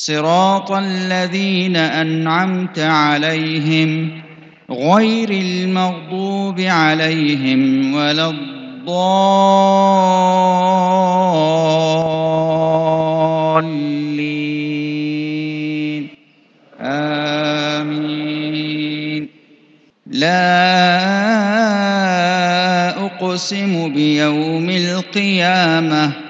صراط الذين أنعمت عليهم غير المغضوب عليهم ولا الضالين. آمين. لا أقسم بيوم القيامة